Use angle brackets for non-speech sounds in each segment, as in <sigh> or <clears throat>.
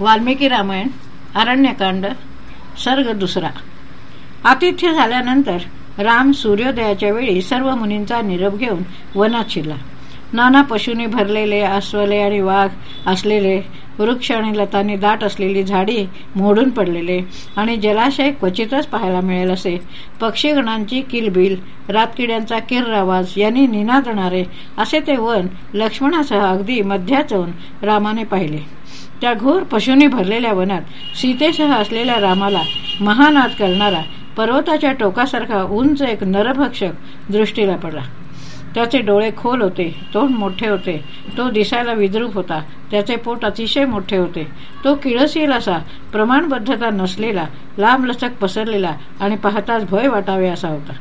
वाल्मिकी रामायण अरण्यकांड सर्ग दुसरा. आतिथ्य झाल्यानंतर राम सूर्योदयाच्या वेळी सर्व मुनींचा निरोप घेऊन वनात शिरला. नाना पशूंनी भरलेले अस्वले आणि वाघ असलेले वृक्ष आणि लतांनी दाट असलेली झाडी मोडून पडलेले आणि जलाशय क्वचितच पाहायला मिळेल असे पक्षीगणांची किलबिल रातकिड्यांचा किर्र आवाज यांनी निनादणारे असे ते वन लक्ष्मणासह अगदी मध्याच रामाने पाहिले. त्या घोर पशूंनी भरलेल्या वनात सीतेसह असलेल्या रामाला महानाद करणारा पर्वताच्या टोकासारखा उंच एक नरभक्षक दृष्टीला पडला. त्याचे डोळे खोल होते तोंड मोठे होते तो दिसायला विद्रूप होता त्याचे पोट अतिशय मोठे होते. तो किळसील असा प्रमाणबद्धता नसलेला लांबलचक पसरलेला आणि पाहताच भय वाटावे असा होता.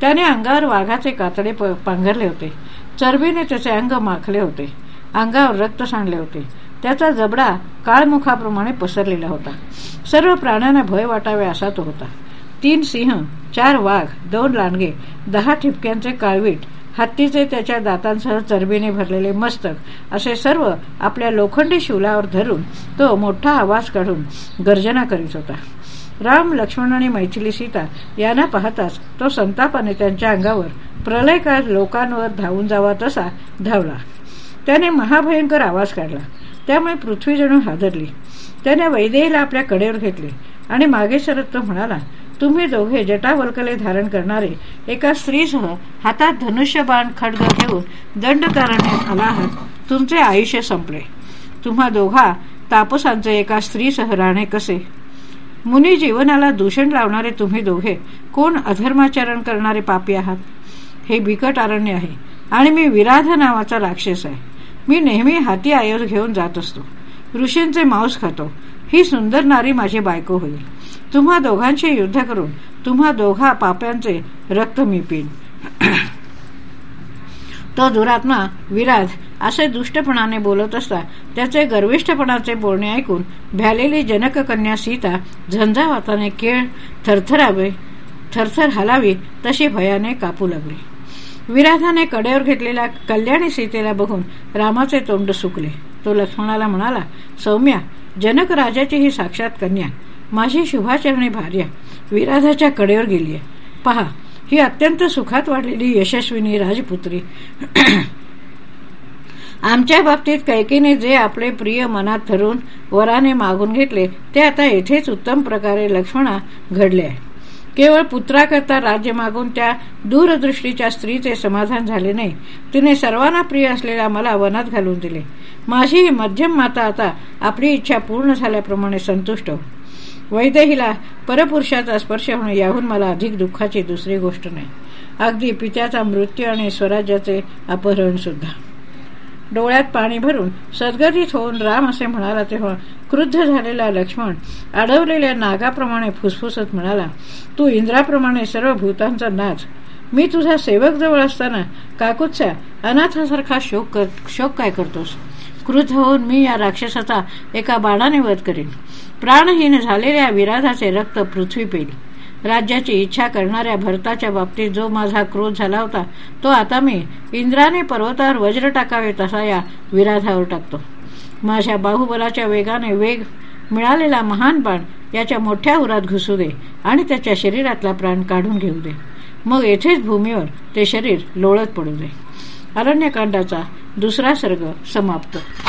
त्याने अंगावर वाघाचे कातडे पांघरले होते. चरबीने त्याचे अंग माखले होते. अंगावर रक्त सांडले होते. त्याचा जबडा काळमुखाप्रमाणे पसरलेला होता. सर्व प्राण्यांना भय वाटावे असा तो होता. तीन सिंह चार वाघ दोन लांडगे दहा ठिपक्यांचे काळवीट हत्तीचे त्याच्या दातांसह चरबीने भरलेले मस्तक असे सर्व आपल्या लोखंडी शिवलावर धरून तो मोठा आवाज काढून गर्जना करीत होता. राम लक्ष्मण आणि मैथिली सीता यांना पाहताच तो संतापाने त्यांच्या अंगावर प्रलयकाळ लोकांवर धावून जावा तसा धावला. त्याने महाभयंकर आवाज काढला. त्यामुळे पृथ्वी जणू हादरली. त्याने वैदेहीला आपल्या कडेवर घेतले. आणि मागे सरत तो म्हणाला तुम्ही दोघे जटावल्कले धारण करणारे एका स्त्रीसह हातात धनुष्यबाण खडग घेऊन दंड करण्यात आला आहात. तुमचे आयुष्य संपले. तुम्हा दोघा तापसांचे एका स्त्रीसह राहणे कसे? मुनी जीवनाला दूषण लावणारे तुम्ही दोघे कोण अधर्माचरण करणारे पापी आहात? हे बिकट अरण्य आहे आणि मी विराध नावाचा राक्षस आहे. मी नेहमी हाती आयोज घेऊन जात असतो. ऋषींचे मांस खातो. ही सुंदर नारी माझी बायको होईल. तुम्हा दोघांशी युद्ध करून तुम्हा दोघा पाप्यांचे रक्त मी पिन तो दुरात्मा विराज असे दुष्टपणाने बोलत असता त्याचे गर्विष्ठपणाचे बोलणे ऐकून भ्यालेली जनककन्या सीता झंझावाताने केळ थरथरावे थरथर हलावी तशी भयाने कापू लागली. विराधाने कडेवर घेतलेल्या कल्याणी सीतेला बघून रामाचे तोंड सुकले. तो लक्ष्मणाला म्हणाला सौम्या जनक राजाची ही साक्षात कन्या. माझी शुभाचरणी भार्या विराधाच्या कडेवर गेली पहा ही अत्यंत सुखात वाढलेली यशस्विनी राजपुत्री. <clears throat> आमच्या बाबतीत कैकीने जे आपले प्रिय मनात धरून वराने मागून घेतले ते आता येथेच उत्तम प्रकारे लक्ष्मणा घडले आहे. केवळ पुत्राकरता राज्य मागून त्या दूरदृष्टीच्या स्त्रीचे समाधान झाले नाही. तिने सर्वांना प्रिय असलेल्या मला वनात घालून दिले. माझी ही मध्यम माता आता आपली इच्छा पूर्ण झाल्याप्रमाणे संतुष्ट. हो वैदेहीला परपुरुषाचा स्पर्श होणे याहून मला अधिक दुःखाची दुसरी गोष्ट नाही. अगदी पित्याचा मृत्यू आणि स्वराज्याचे अपहरण सुद्धा. डोळ्यात पाणी भरून सदगतीत होऊन राम असे म्हणाला तेव्हा क्रुद्ध झालेला लक्ष्मण अडवलेल्या नागाप्रमाणे फुसफुसत म्हणाला तू इंद्राप्रमाणे सर्व भूतांचा नाच. मी तुझा सेवक जवळ असताना काकूच्या अनाथासारखा शोक कर शोक काय करतोस? क्रुद्ध होऊन मी या राक्षसाचा एका बाणाने वध करीन. प्राणहीन झालेल्या विराधाचे रक्त पृथ्वी पेल. राज्याची इच्छा करणाऱ्या भरताच्या बाबतीत जो माझा क्रोध झाला होता तो आता मी इंद्राने पर्वतावर वज्र टाकावे तसा या विराधावर टाकतो. माझ्या बाहुबलाच्या वेगाने वेग मिळालेला महान बाण याच्या मोठ्या उरात घुसू दे आणि त्याच्या शरीरातला प्राण काढून घेऊ दे. मग येथेच भूमीवर ते शरीर लोळत पडू दे. अरण्यकांडाचा दुसरा सर्ग समाप्त.